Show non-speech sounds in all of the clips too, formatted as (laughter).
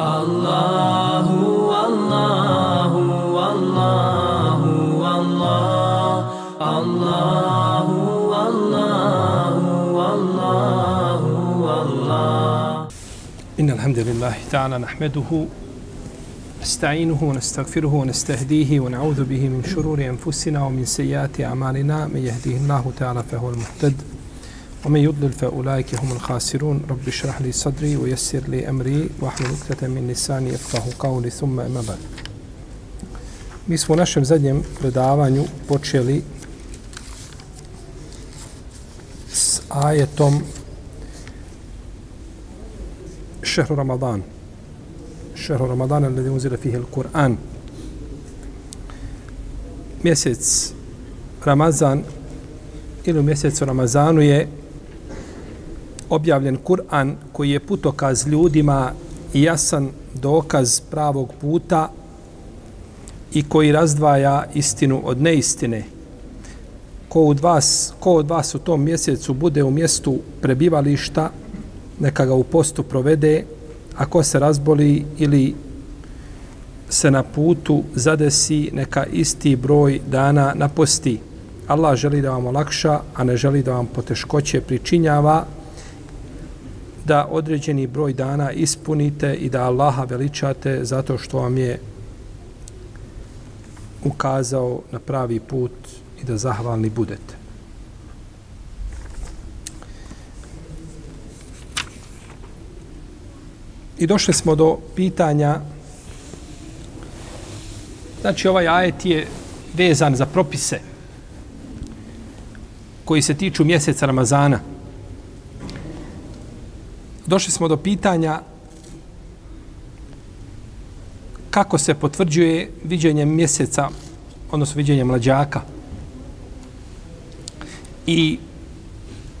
Allahu, Allahu, Allahu, Allah, Allahu, Allahu, Allahu, Allah. إن الحمد لله تعالى نحمده نستعينه ونستغفره ونستهديه ونعوذ به من شرور أنفسنا ومن سيئات أعمالنا من يهديه الله تعالى فهو المهتد ومن يضلل فأولئك هم الخاسرون رب اشرح لي صدري ويسر لي أمري واحلل عقدة من لساني يفقه قولي ثم أما بعد Mi smo u našem zadnjem predavanju počeli s ajetom šehru Ramadan. Šehru Ramadan, alladhi unzila fihi al-Kur'an. Mjesec Ramazan ili u mjesecu Ramazanu je objavljen Kur'an koji je putokaz ljudima i jasan dokaz pravog puta i koji razdvaja istinu od neistine. Ko od vas, ko od vas u tom mjesecu bude u mjestu prebivališta, neka ga u postu provede, ako se razboli ili se na putu zadesi, neka isti broj dana naposti. Allah želi da vam olakša, a ne želi da vam poteškoće pričinjava, da određeni broj dana ispunite i da Allaha veličate zato što vam je ukazao na pravi put i da zahvalni budete. I došli smo do pitanja znači ovaj ajet je vezan za propise koji se tiču mjeseca Ramazana. Došli smo do pitanja kako se potvrđuje viđenje mjeseca, odnosno viđenje mlađaka. I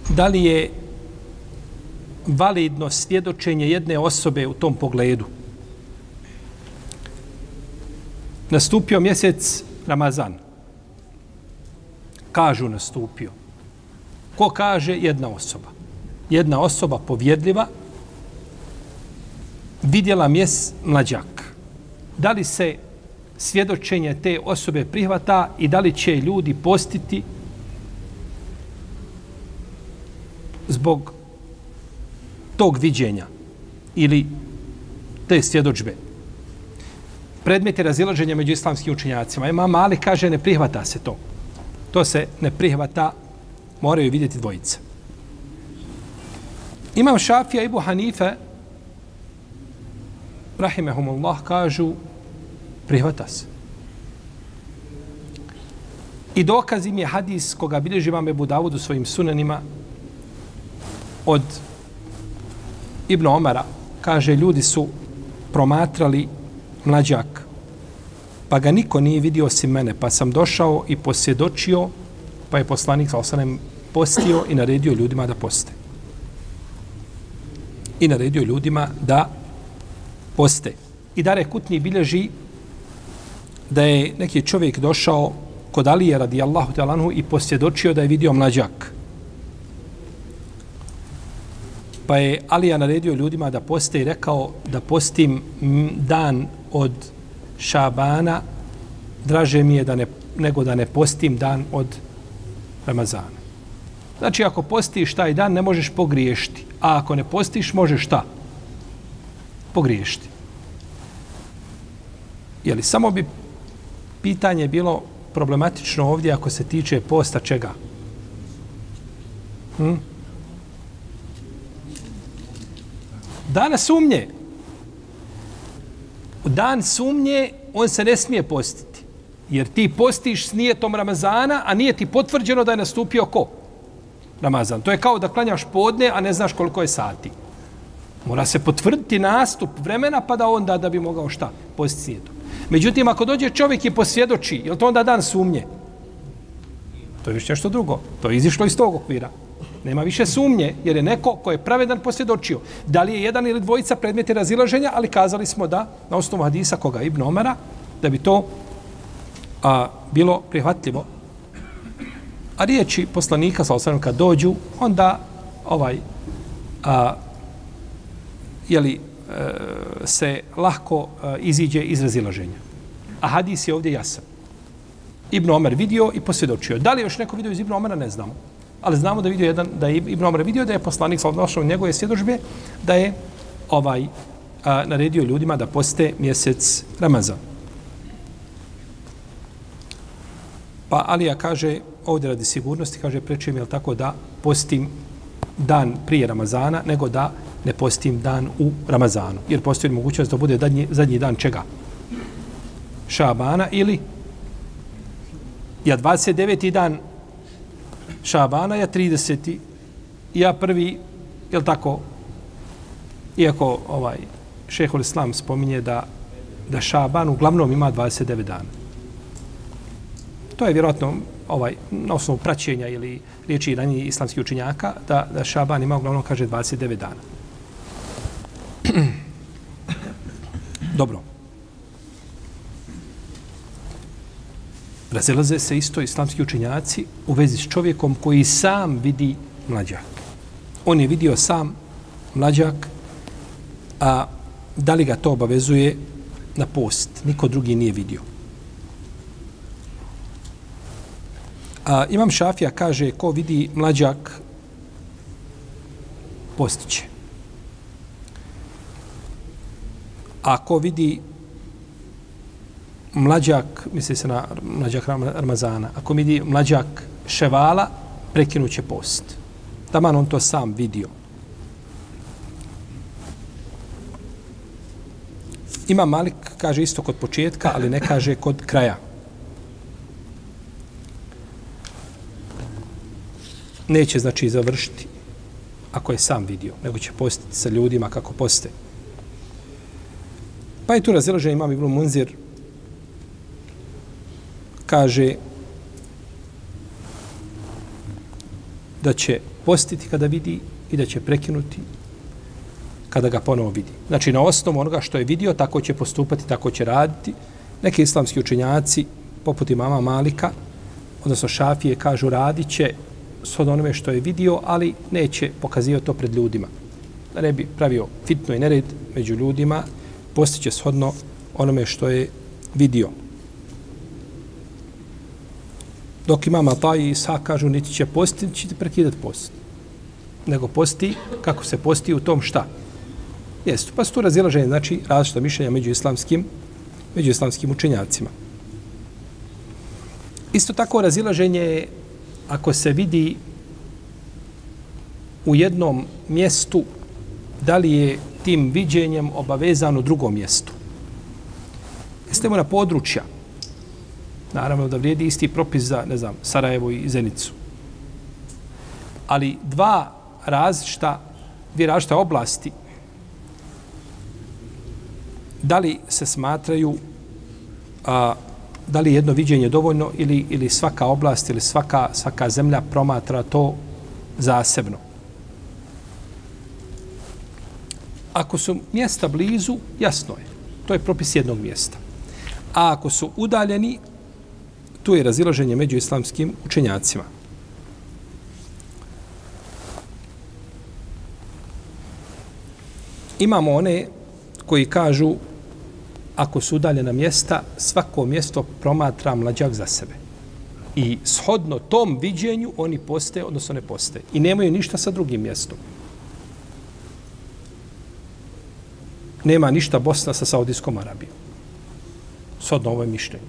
da li je validno svjedočenje jedne osobe u tom pogledu. Nastupio mjesec Ramazan. Kažu nastupio. Ko kaže? Jedna osoba. Jedna osoba povjedljiva vidjela mjes mlađak. Da li se svjedočenje te osobe prihvata i da li će ljudi postiti zbog tog viđenja ili te svjedočbe. Predmet je razilaženja među islamskim učenjacima. Ima mali kaže ne prihvata se to. To se ne prihvata, moraju vidjeti dvojice. Imam Šafija i Ibu Hanife, rahimehumullah, kažu prihvata se. I dokaz im je hadis koga bilježi vam Ebu Davud u svojim sunanima od Ibn Omara kaže ljudi su promatrali mlađak pa ga niko nije vidio osim mene pa sam došao i posjedočio pa je poslanik sa osanem postio i naredio ljudima da poste. I naredio ljudima da poste. I Dare Kutni bilježi da je neki čovjek došao kod Alije radijallahu talanhu i posjedočio da je vidio mlađak. Pa je Alija naredio ljudima da poste i rekao da postim dan od Šabana, draže mi je da ne, nego da ne postim dan od Ramazana. Znači, ako postiš taj dan, ne možeš pogriješiti. A ako ne postiš, možeš šta? Pogriješiti. Jeli, samo bi pitanje bilo problematično ovdje ako se tiče posta čega? Hm? Dana sumnje. U dan sumnje on se ne smije postiti. Jer ti postiš s nijetom Ramazana, a nije ti potvrđeno da je nastupio ko? Ramazan. To je kao da klanjaš podne, a ne znaš koliko je sati. Mora se potvrditi nastup vremena, pa da onda da bi mogao šta? Postiti. Međutim, ako dođe čovjek i posvjedoči, je to onda dan sumnje? To je više nešto drugo. To je izišlo iz tog okvira. Nema više sumnje, jer je neko ko je pravedan posvjedočio. Da li je jedan ili dvojica predmeti razilaženja, ali kazali smo da, na osnovu hadisa koga Ibn Omara, da bi to a, bilo prihvatljivo. A riječi poslanika, sa osvrame, kad dođu, onda ovaj, a, jeli, eh, se lahko eh, iziđe iz razilaženja. A hadis je ovdje jasan. Ibn Omer vidio i posvjedočio. Da li još neko vidio iz Ibn Omera, ne znamo. Ali znamo da vidio jedan, da je Ibn Omer vidio da je poslanik sa odnošao njegove svjedožbe da je ovaj a, naredio ljudima da poste mjesec Ramazan. Pa Alija kaže, ovdje radi sigurnosti, kaže, prečujem je tako da postim dan prije Ramazana, nego da ne postim dan u Ramazanu. Jer postoji mogućnost da bude zadnji, zadnji dan čega? Šabana ili ja 29. dan Šabana, ja 30. ja prvi, je tako, iako ovaj šehol Islam spominje da, da Šaban uglavnom ima 29 dana. To je vjerojatno ovaj, na osnovu praćenja ili riječi ranije islamskih učinjaka, da, da Šaban ima uglavnom, kaže, 29 dana. (clears throat) Dobro. Razilaze se isto islamski učenjaci u vezi s čovjekom koji sam vidi mlađak. On je vidio sam mlađak, a da li ga to obavezuje na post? Niko drugi nije vidio. A, imam Šafija kaže ko vidi mlađak postiće. Ako vidi mlađak, misli se na mlađak Ramazana, ako vidi mlađak ševala, prekinuće post. Taman on to sam vidio. Ima Malik, kaže isto kod početka, ali ne kaže kod kraja. Neće, znači, završiti ako je sam vidio, nego će postiti sa ljudima kako poste. Pa je tu razilažen imam Ibn Munzir, kaže da će postiti kada vidi i da će prekinuti kada ga ponovo vidi. Znači, na osnovu onoga što je vidio, tako će postupati, tako će raditi. Neki islamski učenjaci, poput imama Malika, odnosno Šafije, kažu radit će s onome što je vidio, ali neće pokazio to pred ljudima. Da ne bi pravio fitno i nered među ljudima, postiće shodno onome što je vidio. Dok imama ta i Isa kažu, niti će posti, niti će prekidati post. Nego posti, kako se posti u tom šta? Jesu, pa su tu razilaženje, znači različita mišljenja među islamskim, među islamskim učenjacima. Isto tako razilaženje ako se vidi u jednom mjestu da li je tim viđenjem obavezano u drugom mjestu. Jeste na područja. Naravno da vrijedi isti propis za, ne znam, Sarajevo i Zenicu. Ali dva različita, dvije različite oblasti da li se smatraju a, da li jedno viđenje dovoljno ili, ili svaka oblast ili svaka, svaka zemlja promatra to zasebno. Ako su mjesta blizu, jasno je. To je propis jednog mjesta. A ako su udaljeni, tu je razilaženje među islamskim učenjacima. Imamo one koji kažu ako su udaljena mjesta, svako mjesto promatra mlađak za sebe. I shodno tom viđenju oni postaje, odnosno ne postaje. I nemaju ništa sa drugim mjestom. Nema ništa Bosna sa Saudijskom Arabijom. Shodno ovo je mišljenje.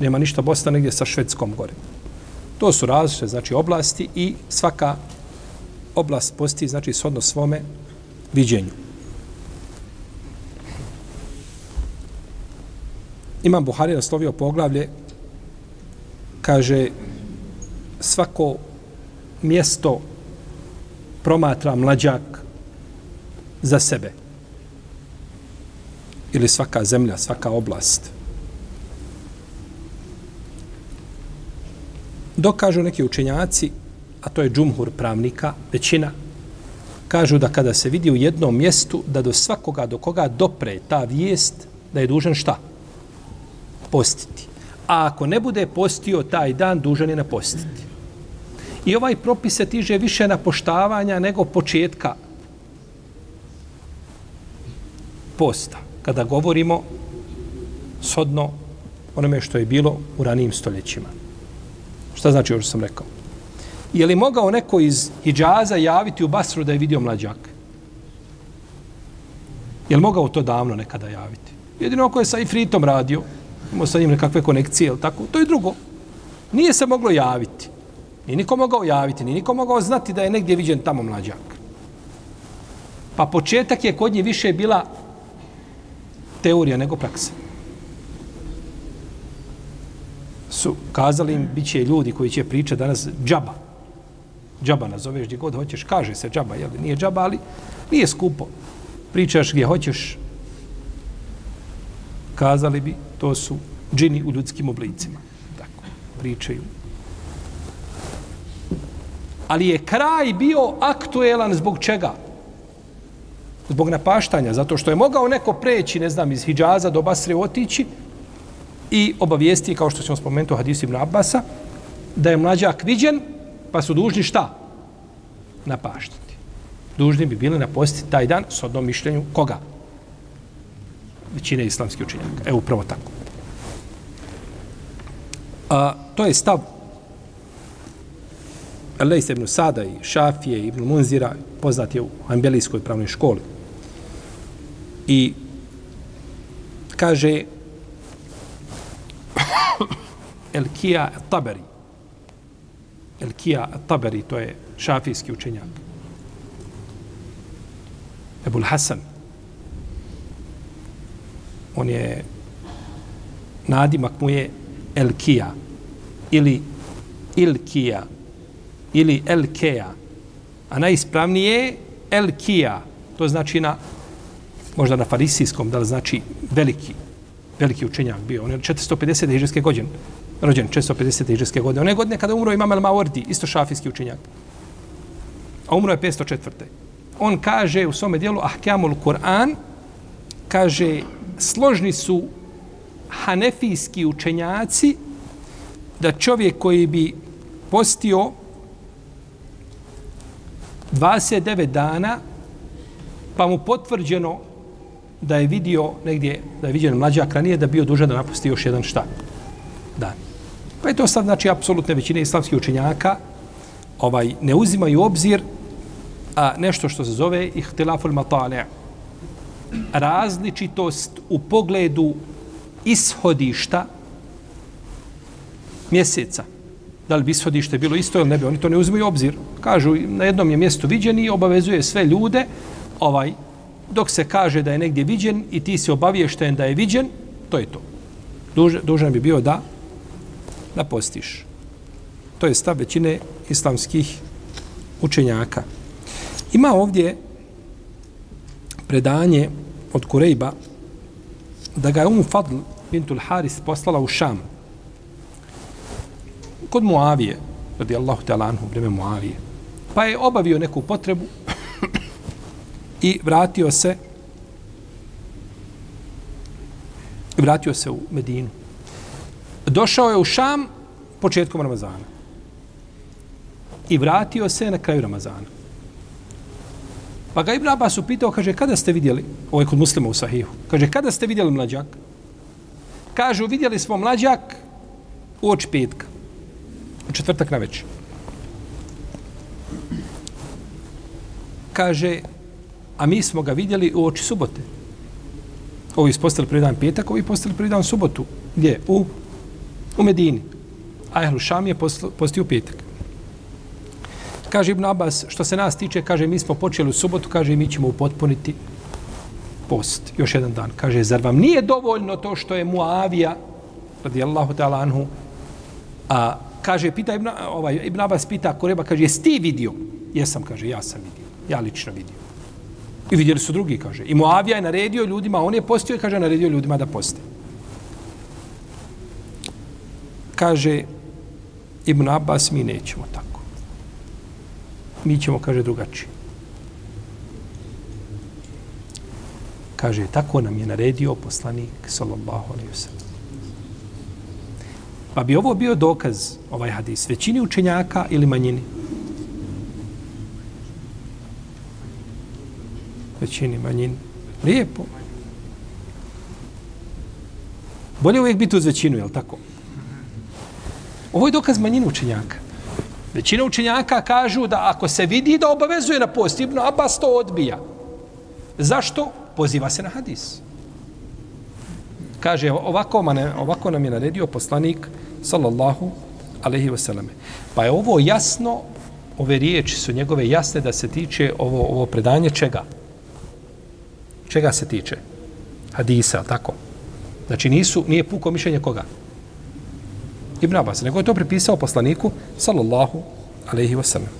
Nema ništa Bosna negdje sa Švedskom gore. To su različite znači, oblasti i svaka oblast posti znači shodno svome viđenju. Imam Buhari naslovio poglavlje, kaže, svako mjesto promatra mlađak za sebe. Ili svaka zemlja, svaka oblast. Dok kažu neki učenjaci, a to je džumhur pravnika, većina, kažu da kada se vidi u jednom mjestu, da do svakoga, do koga dopre ta vijest, da je dužan šta? Postiti. A ako ne bude postio taj dan, dužan je napostiti. I ovaj propis se tiže više na poštavanja nego početka posta, kada govorimo shodno onome što je bilo u ranijim stoljećima. Šta znači ovo što sam rekao? Je li mogao neko iz Hidžaza javiti u Basru da je vidio mlađak? Je li mogao to davno nekada javiti? Jedino ako je sa Ifritom radio, imao sa njim nekakve konekcije, ili tako, to je drugo. Nije se moglo javiti. Ni niko mogao javiti, ni niko mogao znati da je negdje viđen tamo mlađak. Pa početak je kod nje više bila teorija nego praksa. Su kazali im, bit će ljudi koji će pričati danas džaba. Džaba nazoveš gdje god hoćeš, kaže se džaba, jel? Nije džaba, ali nije skupo. Pričaš gdje hoćeš, kazali bi, to su džini u ljudskim oblicima. Tako, pričaju. Ali je kraj bio aktuelan zbog čega? Zbog napaštanja, zato što je mogao neko preći, ne znam, iz Hidžaza do Basre otići i obavijesti, kao što ćemo spomenuti u hadisu Ibn Abbasa, da je mlađak viđen, pa su dužni šta? Napaštati. Dužni bi bili napostiti taj dan s odnom mišljenju koga? Većine islamskih učenjaka. Evo, upravo tako. A, to je stav Lejsa ibn Sada i Šafije ibn Munzira, poznat je u Ambelijskoj pravnoj školi. I kaže (coughs) Elkija Taberi. Elkija Taberi, to je šafijski učenjak. Ebul Hasan, on je nadimak mu je Elkija ili Ilkija ili Elkeja. A najispravnije je Elkija. To znači na možda na farisijskom, da li znači veliki, veliki učenjak bio. On je 450. hiđarske godine, rođen 450. hiđarske godine. One godine kada umro imam El Maordi, isto šafijski učenjak. A umro je 504. On kaže u svome dijelu Ahkamul Kur'an, kaže složni su hanefijski učenjaci da čovjek koji bi postio 29 dana pa mu potvrđeno da je vidio negdje, da je vidio mlađak ranije, da bio dužan da napusti još jedan šta dan. Pa je to sad, znači, apsolutne većine islamskih učenjaka ovaj, ne uzimaju obzir a nešto što se zove ihtilaful matale' različitost u pogledu ishodišta mjeseca. Da li bi ishodište bilo isto ili ne bi, oni to ne uzmeju u obzir. Kažu, na jednom je mjestu viđen i obavezuje sve ljude, ovaj, dok se kaže da je negdje viđen i ti si obaviješten da je viđen, to je to. Duž, dužan bi bio da da postiš. To je stav većine islamskih učenjaka. Ima ovdje predanje od Kurejba da ga je Umu Fadl bintul Haris poslala u Šam. Kod Muavije radi Allahu te anhu vreme Muavije. Pa je obavio neku potrebu i vratio se vratio se u Medinu. Došao je u Šam početkom Ramazana i vratio se na kraju Ramazana. Pa ga Ibn Abbas upitao, kaže, kada ste vidjeli, ovo je kod muslima u sahihu, kaže, kada ste vidjeli mlađak? Kažu, vidjeli smo mlađak u oči petka, u četvrtak na večer. Kaže, a mi smo ga vidjeli u oči subote. Ovi ispostali prvi dan petak, ovi postali prvi dan subotu. Gdje? U, u Medini. A Ehlu Šam je postio u petak. Kaže Ibn Abbas, što se nas tiče, kaže, mi smo počeli u subotu, kaže, mi ćemo upotpuniti post, još jedan dan. Kaže, zar vam nije dovoljno to što je Muavija, radijallahu ta'ala anhu, a, kaže, pita Ibn, ovaj, Ibn Abbas pita Koreba, kaže, jesi ti vidio? Jesam, kaže, ja sam vidio. Ja lično vidio. I vidjeli su drugi, kaže. I Muavija je naredio ljudima, on je postio i kaže, naredio ljudima da poste. Kaže, Ibn Abbas, mi nećemo tako mi ćemo, kaže, drugačije. Kaže, tako nam je naredio poslanik, sallallahu alaihi wasallam. Pa bi ovo bio dokaz, ovaj hadis, većini učenjaka ili manjini? Većini, manjini. Lijepo. Bolje uvijek biti uz većinu, je li tako? Ovo je dokaz manjine učenjaka. Većina učenjaka kažu da ako se vidi da obavezuje na post, Ibn Abbas to odbija. Zašto? Poziva se na hadis. Kaže, ovako, mane, ovako nam je naredio poslanik, sallallahu alaihi wasallam. Pa je ovo jasno, ove riječi su njegove jasne da se tiče ovo, ovo predanje čega? Čega se tiče? Hadisa, tako? Znači nisu, nije puko mišljenje koga? Ibn Abbas, nego je to pripisao poslaniku, sallallahu alaihi wasallam.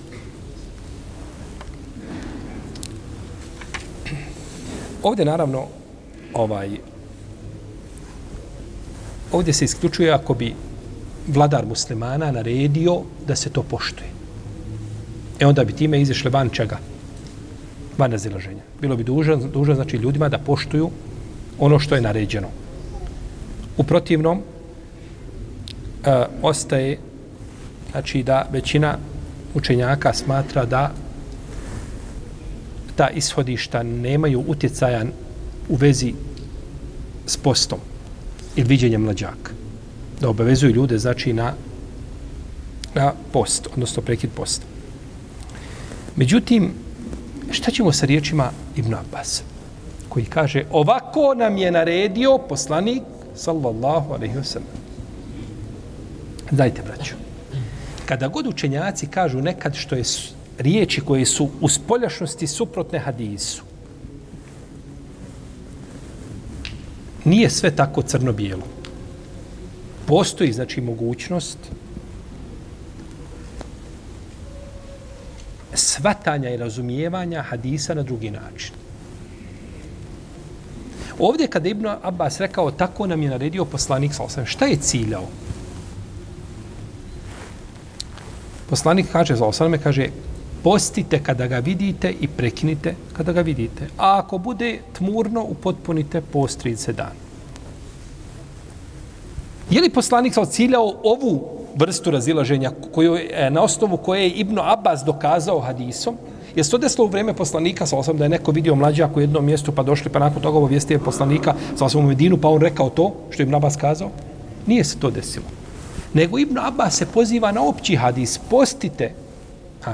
Ovdje naravno ovaj ovdje se isključuje ako bi vladar muslimana naredio da se to poštuje. E onda bi time izišle van čega? Van razilaženja. Bilo bi dužan, dužan znači ljudima da poštuju ono što je naređeno. U protivnom, e, ostaje znači da većina učenjaka smatra da ta ishodišta nemaju utjecaja u vezi s postom ili viđenjem mlađaka. Da obavezuju ljude, znači, na, na post, odnosno prekid posta. Međutim, šta ćemo sa riječima Ibn Abbas, koji kaže, ovako nam je naredio poslanik, sallallahu alaihi wa sallam. Dajte, braću. Kada god učenjaci kažu nekad što je riječi koje su u spoljašnosti suprotne hadisu, nije sve tako crno-bijelo. Postoji, znači, mogućnost svatanja i razumijevanja hadisa na drugi način. Ovdje kada Ibn Abbas rekao tako nam je naredio poslanik sa osam, šta je ciljao? Poslanik kaže za osaname, kaže postite kada ga vidite i prekinite kada ga vidite. A ako bude tmurno, upotpunite post 30 dana. Je li poslanik sa ciljao ovu vrstu razilaženja koju, e, na osnovu koje je Ibn Abbas dokazao hadisom? Je se to desilo u vreme poslanika, sa osam da je neko vidio mlađa u jednom mjestu, pa došli, pa nakon toga obavijestio poslanika, sa osam u Medinu, pa on rekao to, što je Ibn Abbas kazao? Nije se to desilo. Nego Ibn Abbas se poziva na opći hadis, postite ha,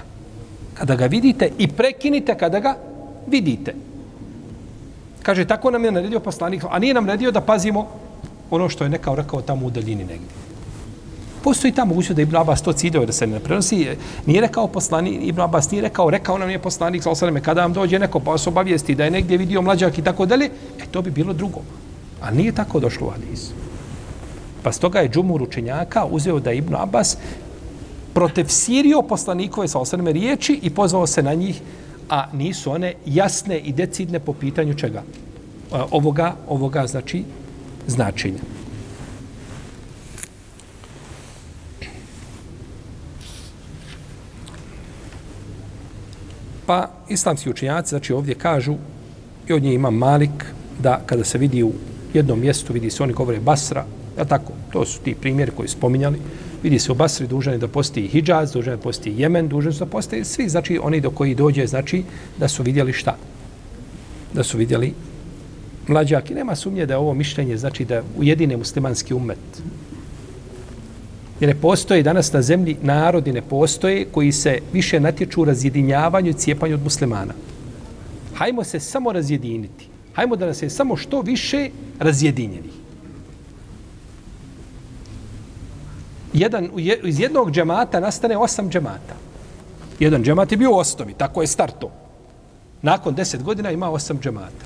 kada ga vidite i prekinite kada ga vidite. Kaže, tako nam je naredio poslanik, a nije nam naredio da pazimo ono što je nekao rekao tamo u daljini negdje. Postoji ta mogućnost da Ibn Abbas to ciljao da se ne prenosi. Nije rekao poslanik, Ibn Abbas nije rekao, rekao nam je poslanik sa sveme, kada vam dođe neko pa vas obavijesti da je negdje vidio mlađak i tako dalje, e to bi bilo drugo. A nije tako došlo u Hadisu. Pa stoga je džumur učenjaka uzeo da Ibn Abbas protefsirio poslanikove sa osaleme riječi i pozvao se na njih, a nisu one jasne i decidne po pitanju čega? Ovoga, ovoga znači značenja. Pa islamski učenjaci, znači ovdje kažu, i od nje ima Malik, da kada se vidi u jednom mjestu, vidi se, oni govore Basra, ja tako, to su ti primjeri koji spominjali, vidi se u Basri dužan je da postoji Hidžaz, dužan je da postoji Jemen, dužan su da postoji svi, znači oni do koji dođe, znači da su vidjeli šta? Da su vidjeli mlađak i nema sumnje da je ovo mišljenje znači da ujedine muslimanski umet. Jer ne postoje danas na zemlji narodi ne postoje koji se više natječu u razjedinjavanju i cijepanju od muslimana. Hajmo se samo razjediniti. Hajmo da nas je samo što više razjedinjeni. Jedan, iz jednog džemata nastane osam džemata. Jedan džemat je bio u osnovi, tako je starto. Nakon deset godina ima osam džemata.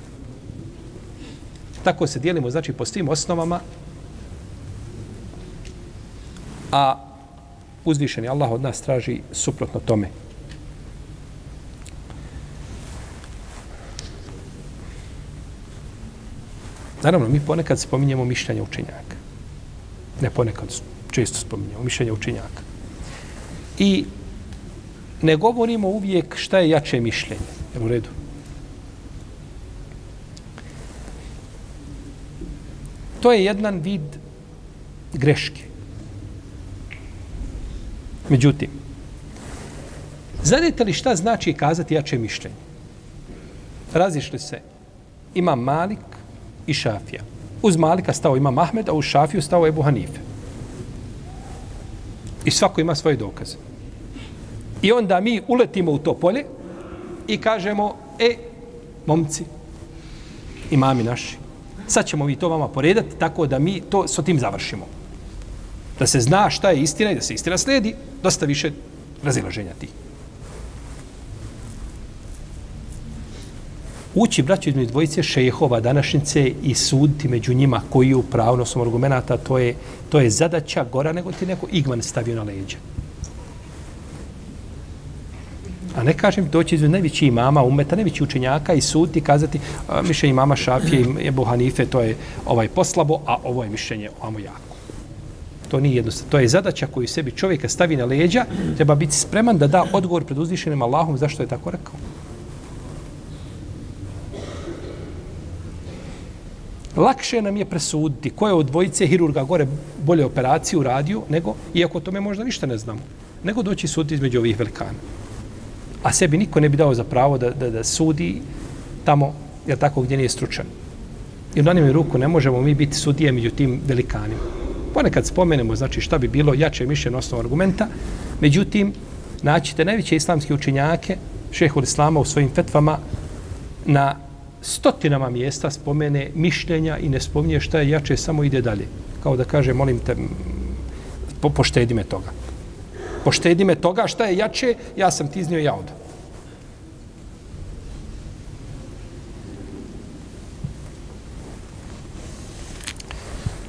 Tako se dijelimo, znači, po svim osnovama. A uzvišeni Allah od nas traži suprotno tome. Naravno, mi ponekad spominjemo mišljenje učenjaka. Ne ponekad, često spominjamo, mišljenje učenjaka. I ne govorimo uvijek šta je jače mišljenje. Jel u redu? To je jedan vid greške. Međutim, znate li šta znači kazati jače mišljenje? Razišli se ima Malik i Šafija. Uz Malika stao ima Mahmed, a uz Šafiju stao Ebu Hanife. I svako ima svoje dokaze. I onda mi uletimo u to polje i kažemo, e, momci, imami naši, sad ćemo vi to vama poredati tako da mi to s tim završimo. Da se zna šta je istina i da se istina sledi, dosta više razilaženja tih. Ući, braću, između dvojice šejehova današnjice i suditi među njima koji je u pravnostom argumenta, to je, to je zadaća gora nego ti neko igman stavio na leđa. A ne kažem doći između najveći imama, umeta, najveći učenjaka i suditi, kazati a, mišljenje imama Šafije i Ebu Hanife, to je ovaj poslabo, a ovo je mišljenje amo jako. To nije jednostavno. To je zadaća koju sebi čovjeka stavi na leđa, treba biti spreman da da odgovor pred uzvišenim Allahom zašto je tako rekao. Lakše nam je presuditi ko je od dvojice hirurga gore bolje operaciju radio, nego, iako tome možda ništa ne znamo, nego doći suditi između ovih velikana a sebi niko ne bi dao za pravo da, da, da sudi tamo, jer tako, gdje nije stručan. I u danim ruku ne možemo mi biti sudije među tim velikanima. Ponekad spomenemo, znači, šta bi bilo jače mišljeno osnovu argumenta, međutim, naćite najveće islamske učenjake, šehol Islama u svojim fetvama, na stotinama mjesta spomene mišljenja i ne spominje šta je jače, samo ide dalje. Kao da kaže, molim te, po, poštedi me toga poštedi me toga šta je jače, ja sam ti iznio ja od.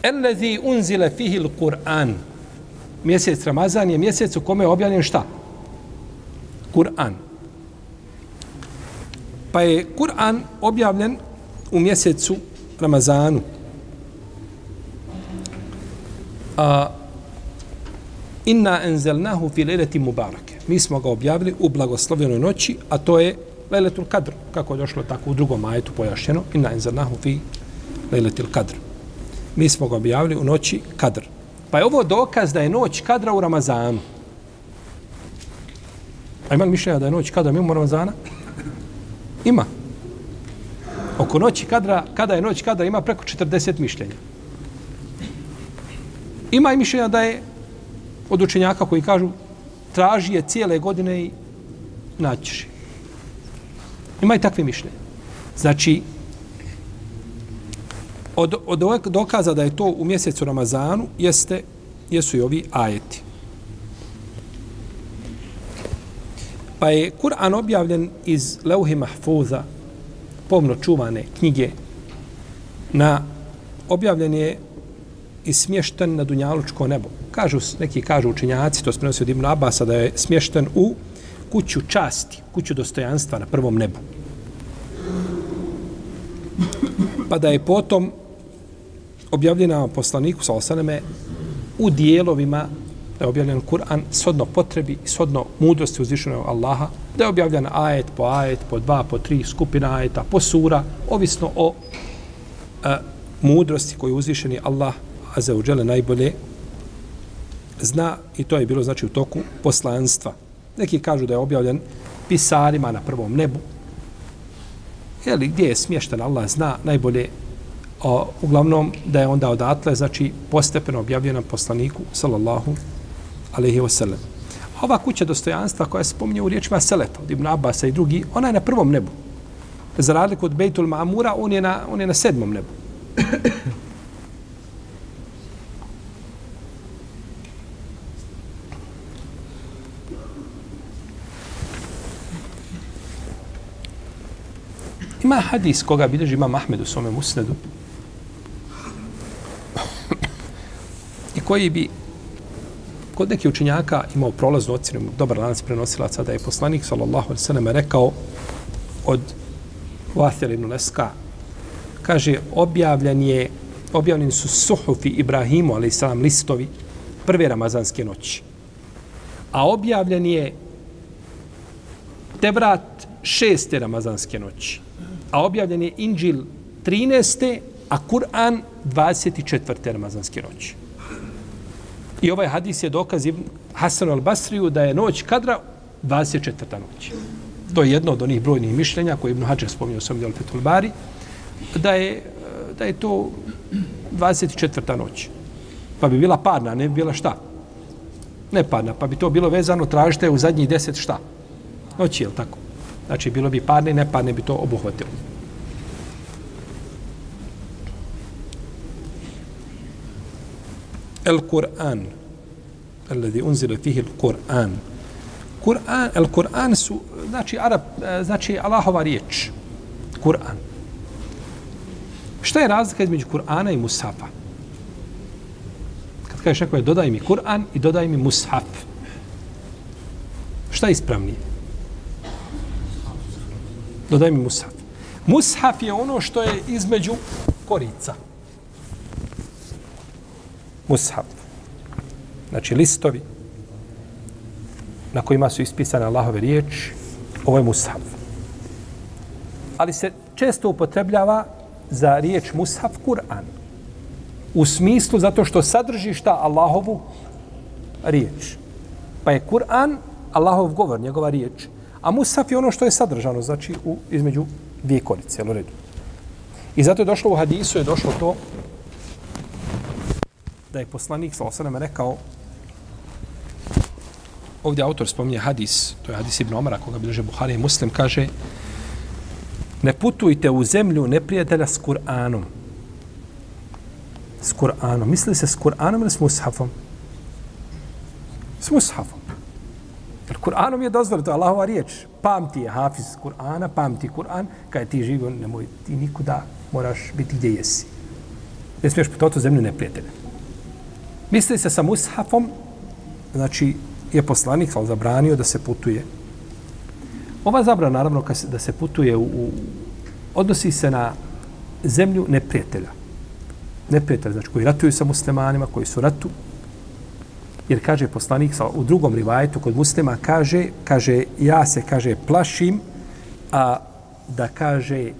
Ellezi unzile fihil Kur'an. Mjesec Ramazan je mjesec u kome je objavljen šta? Kur'an. Pa je Kur'an objavljen u mjesecu Ramazanu. A, Inna enzelnahu fi lejleti mubarake. Mi smo ga objavili u blagoslovljenoj noći, a to je lejletul kadr, kako je došlo tako u drugom majetu pojašnjeno. Inna enzelnahu fi lejletil kadr. Mi smo ga objavili u noći kadr. Pa je ovo dokaz da je noć kadra u Ramazanu. A ima li mišljenja da je noć kadra mimo Ramazana? Ima. Oko noći kadra, kada je noć kadra, ima preko 40 mišljenja. Ima i mišljenja da je od učenjaka koji kažu traži je cijele godine i naćiš. Ima i takve mišljenje. Znači, od, od dokaza da je to u mjesecu Ramazanu jeste, jesu i ovi ajeti. Pa je Kur'an objavljen iz Leuhi Mahfuza, pomno čuvane knjige, na objavljen je i smješten na Dunjalučko nebo. Kažu, neki kažu učenjaci, to sprenosi od Ibn Abasa, da je smješten u kuću časti, kuću dostojanstva na prvom nebu. Pa da je potom objavljena poslaniku sa osaneme u dijelovima da je objavljen Kur'an shodno potrebi i shodno mudrosti uzvišenog Allaha, da je objavljen ajet po ajet, po dva, po tri skupina ajeta, po sura, ovisno o a, mudrosti koju uzvišeni Allah Azza wa Jalla najbolje zna i to je bilo znači u toku poslanstva. Neki kažu da je objavljen pisarima na prvom nebu. Jeli, gdje je smješten, Allah zna najbolje o, uglavnom da je onda odatle, znači postepeno objavljena poslaniku, sallallahu alaihi wasallam. Ova kuća dostojanstva koja se spominje u riječima Selefa, od Ibn Abasa i drugi, ona je na prvom nebu. Za razliku od Bejtul Ma'amura, on je na, on je na sedmom nebu. Ima hadis koga bilježi Imam Ahmed u svome musnedu i koji bi kod nekih učenjaka imao prolaznu ocjenu, dobar lanac prenosilaca, da je poslanik, sallallahu alaihi sallam, rekao od Vathir ibn Leska, kaže, objavljen je, objavljeni su suhufi Ibrahimu, ali salam, listovi, prve ramazanske noći. A objavljen je Tevrat šeste ramazanske noći a objavljen je Inđil 13. a Kur'an 24. ramazanske noći. I ovaj hadis je dokaz Hasan al-Basriju da je noć kadra 24. noć. To je jedno od onih brojnih mišljenja koje Ibn Hađar spominio sam djel Fetul Bari, da je, da je to 24. noć. Pa bi bila parna, ne bi bila šta? Ne parna, pa bi to bilo vezano, tražite u zadnjih 10 šta? Noći, je tako? Znači, bilo bi parne, ne parne bi to obuhvatilo. El-Kur'an, alladhi unzila fihi el-Kur'an. Kur'an, el-Kur'an su, znači, Arab, e, znači, Allahova riječ. Kur'an. Šta je razlika između Kur'ana i Mushafa? Kad kažeš neko je, dodaj mi Kur'an i dodaj mi Mushaf. Šta je ispravnije? Dodaj mi Mushaf. Mushaf je ono što je između korica. Mushaf. Znači listovi na kojima su ispisane Allahove riječi. Ovo je Mushaf. Ali se često upotrebljava za riječ mushaf Kur'an. U smislu zato što sadrži šta Allahovu riječ. Pa je Kur'an Allahov govor, njegova riječ. A mushaf je ono što je sadržano, znači u, između dvije korice, jel u redu. I zato je došlo u hadisu, je došlo to da je poslanik sa osanem rekao ovdje autor spominje hadis, to je hadis Ibn Omara, koga bilježe Buhari i Muslim, kaže Ne putujte u zemlju neprijatelja s Kur'anom. S Kur'anom. Misli se s Kur'anom ili s Mushafom? S Mushafom. Jer Kur'anom je dozvoljeno, to je Allahova riječ. Pamti je hafiz Kur'ana, pamti Kur'an, kada ti živio, nemoj ti nikuda, moraš biti gdje jesi. Ne smiješ putovati u zemlju neprijatelja. Misli se sa Mushafom, znači je poslanik zabranio da se putuje Ova zabrana, naravno, kad se, da se putuje u, u, odnosi se na zemlju neprijatelja. Neprijatelja, znači koji ratuju sa muslimanima, koji su ratu. Jer kaže poslanik u drugom rivajetu kod muslima, kaže, kaže, ja se, kaže, plašim, a da kaže,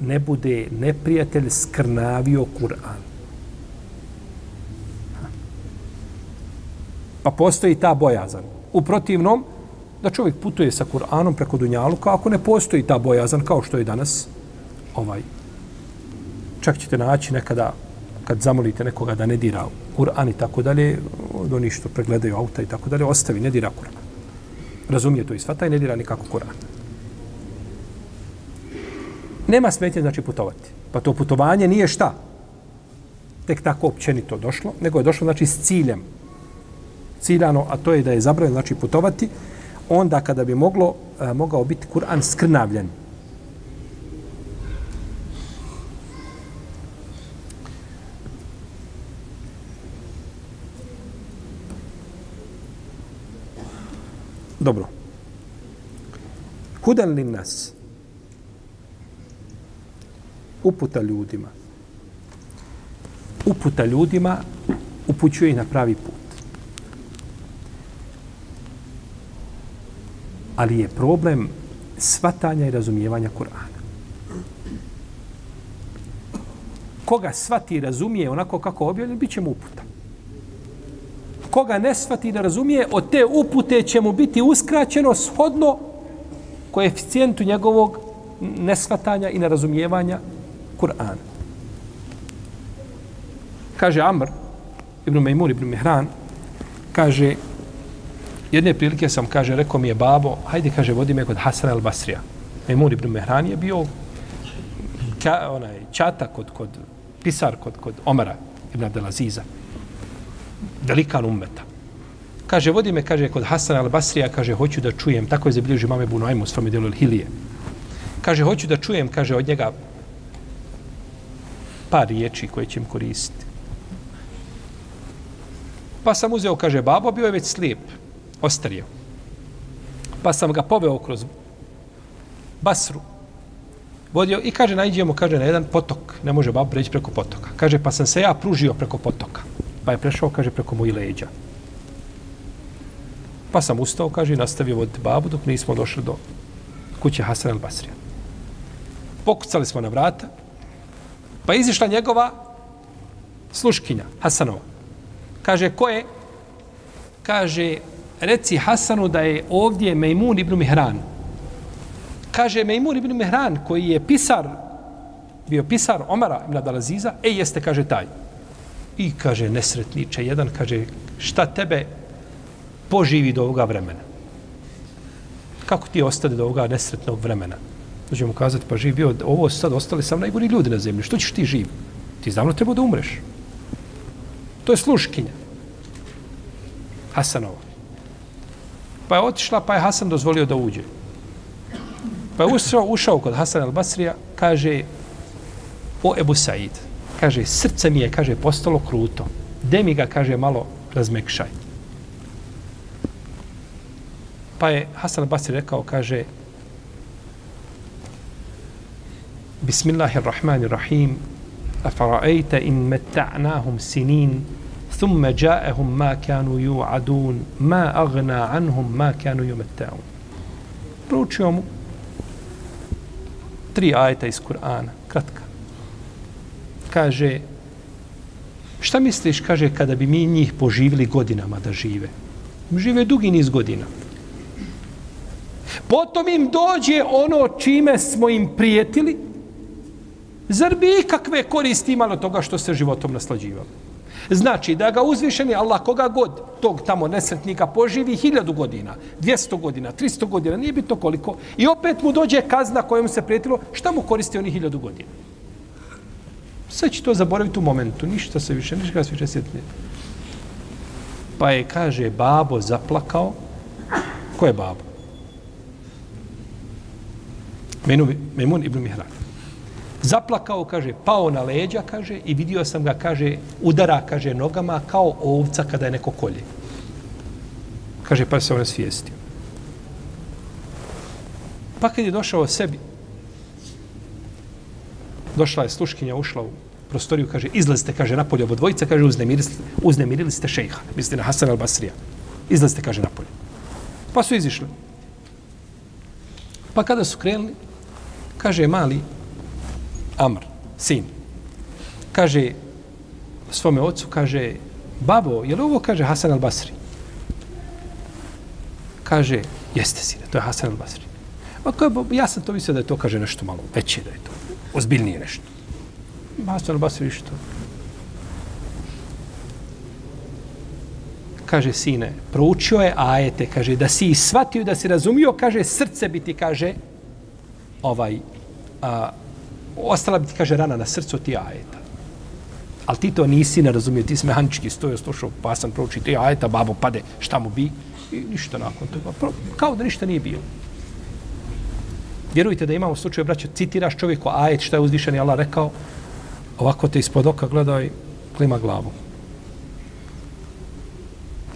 ne bude neprijatelj skrnavio Kur'an. Pa postoji ta bojazan. U protivnom, da čovjek putuje sa Kur'anom preko Dunjaluka, ako ne postoji ta bojazan kao što je danas, ovaj, čak ćete naći nekada kad zamolite nekoga da ne dira Kur'an i tako dalje, od oni što pregledaju auta i tako dalje, ostavi, ne dira Kur'an. Razumije to i svata i ne dira nikako Kur'an. Nema smetnje znači putovati. Pa to putovanje nije šta? Tek tako općenito došlo, nego je došlo znači s ciljem. Ciljano, a to je da je zabranjeno znači putovati, onda kada bi moglo, e, mogao biti Kur'an skrnavljen. Dobro. Hudan li nas uputa ljudima uputa ljudima upućuje ih na pravi put. Ali je problem svatanja i razumijevanja Kur'ana. Koga svati i razumije onako kako objavljen, bit će mu uputa. Koga ne svati i ne razumije, od te upute će mu biti uskraćeno shodno koeficijentu njegovog nesvatanja i nerazumijevanja Kur'ana. Kaže Amr, Ibn Mejmur, Ibn Mihran, kaže, Jedne prilike sam, kaže, rekao mi je babo, hajde, kaže, vodi me kod Hasan al-Basrija. Memun ibn Mehran je bio ka, onaj, čata kod, kod, pisar kod, kod Omara ibn Abdelaziza. Velikan ummeta. Kaže, vodi me, kaže, kod Hasan al-Basrija, kaže, hoću da čujem, tako je zabilježio mame Bunajmu, svome delu Hilije. Kaže, hoću da čujem, kaže, od njega par riječi koje će im koristiti. Pa sam uzeo, kaže, babo, bio je već slijep ostario. Pa sam ga poveo kroz Basru. Vodio i kaže, najđemo, kaže, na jedan potok. Ne može bab preći preko potoka. Kaže, pa sam se ja pružio preko potoka. Pa je prešao, kaže, preko moji leđa. Pa sam ustao, kaže, i nastavio voditi babu dok nismo došli do kuće Hasan al Basrija. Pokucali smo na vrata, pa izišla njegova sluškinja, Hasanova. Kaže, ko je? Kaže, reci Hasanu da je ovdje Mejmun ibn Mihran. Kaže Mejmun ibn Mihran koji je pisar, bio pisar Omara ibn Adalaziza, e jeste, kaže taj. I kaže, nesretniče, jedan kaže, šta tebe poživi do ovoga vremena? Kako ti ostade do ovoga nesretnog vremena? Dođe mu kazati, pa živ bio, ovo sad ostali sam najgori ljudi na zemlji. Što ćeš ti živ? Ti zdavno treba da umreš. To je sluškinja. Hasanova. Pa je otišla, pa je Hasan dozvolio da uđe. Pa je ušao, ušao kod Hasan al Basrija, kaže, o Ebu Said, kaže, srce mi je, kaže, postalo kruto. De mi ga, kaže, malo razmekšaj. Pa je Hasan al Basri rekao, kaže, Bismillahirrahmanirrahim, a afara'ejte in metta'nahum sinin, ثم جاءهم ما كانوا يوعدون ما أغنى عنهم ما كانوا يمتعون Proučio mu tri ajeta iz Kur'ana, kratka. Kaže, šta misliš, kaže, kada bi mi njih poživili godinama da žive? Žive dugi niz godina. Potom im dođe ono čime smo im prijetili, Zar bi ikakve koristi imalo toga što se životom naslađivali? Znači da ga uzvišeni Allah koga god tog tamo nesretnika poživi hiljadu godina, 200 godina, 300 godina, nije bitno koliko, i opet mu dođe kazna kojom se prijetilo, šta mu koristi oni hiljadu godina? Sve će to zaboraviti u momentu, ništa se više, ništa se više sjetne. Pa je, kaže, babo zaplakao. Ko je babo? Memun ibn Mihran zaplakao, kaže, pao na leđa, kaže, i vidio sam ga, kaže, udara, kaže, nogama kao ovca kada je neko kolje. Kaže, pa se on svijestio. Pa kad je došao o sebi, došla je sluškinja, ušla u prostoriju, kaže, izlazite, kaže, napolje obo dvojica, kaže, uznemirili, uznemirili ste šejha, misli na Hasan al-Basrija. Izlazite, kaže, napolje. Pa su izišli. Pa kada su krenuli, kaže, mali, Amr, sin, kaže svome ocu, kaže, babo, je li ovo, kaže, Hasan al-Basri? Kaže, jeste sine, to je Hasan al-Basri. A kao, ja sam to mislio da je to, kaže, nešto malo veće, da je to ozbiljnije nešto. Hasan al-Basri što? Kaže, sine, proučio je ajete, kaže, da si shvatio, da si razumio, kaže, srce bi ti, kaže, ovaj, a, ostala bi ti, kaže, rana na srcu ti ajeta. Ali ti to nisi ne razumio, ti si mehanički stojio, slušao, pa sam proučio ti ajeta, babo pade, šta mu bi? I ništa nakon toga. Kao da ništa nije bilo. Vjerujte da imamo slučaje, braćo, citiraš čovjeku ajet, šta je uzvišeni Allah rekao, ovako te ispod oka gleda i klima glavu.